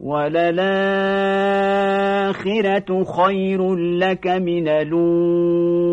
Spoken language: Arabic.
وللآخرة خير لك من الأولى.